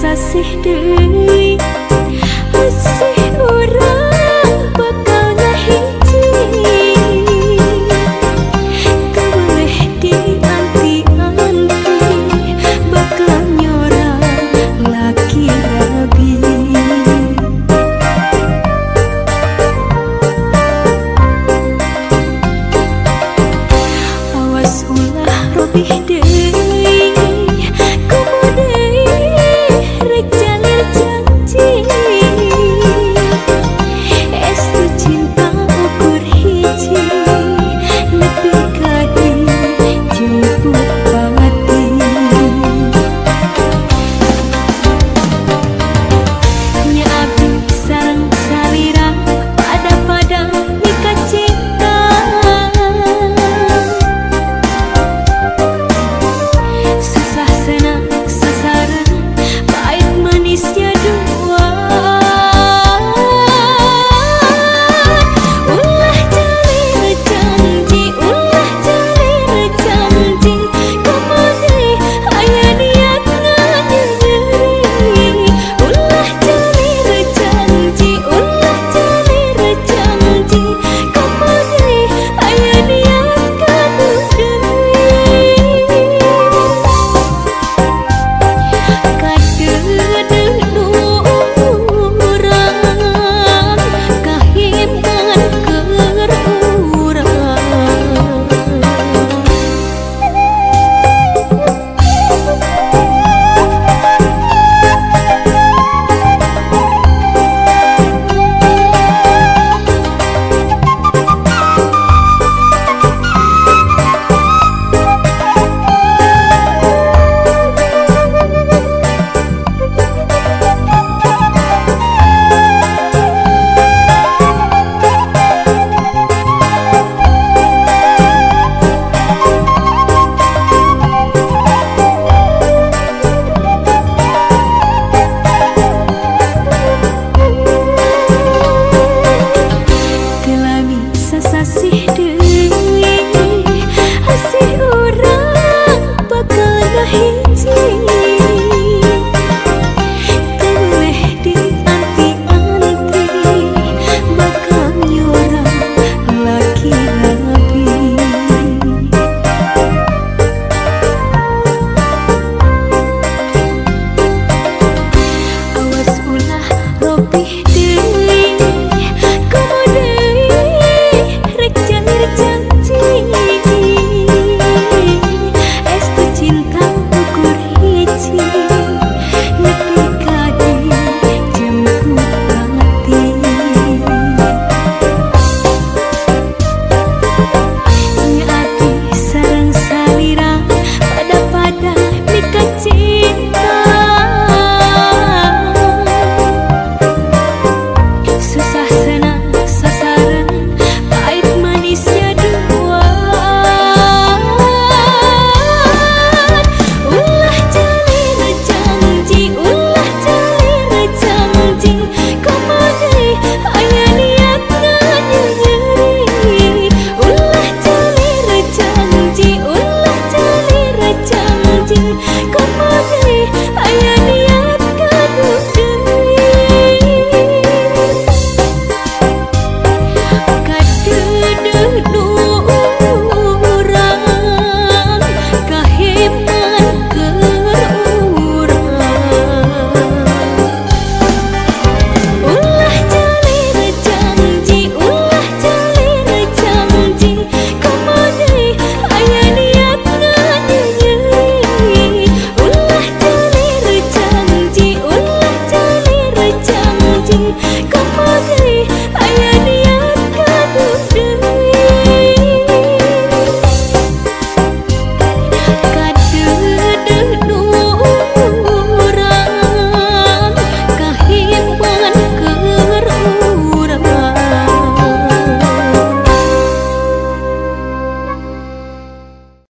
sasih deui asih orang bakal nyahiji kabeh dianti-anti bakal nyorang laki rabi awas ulah robih be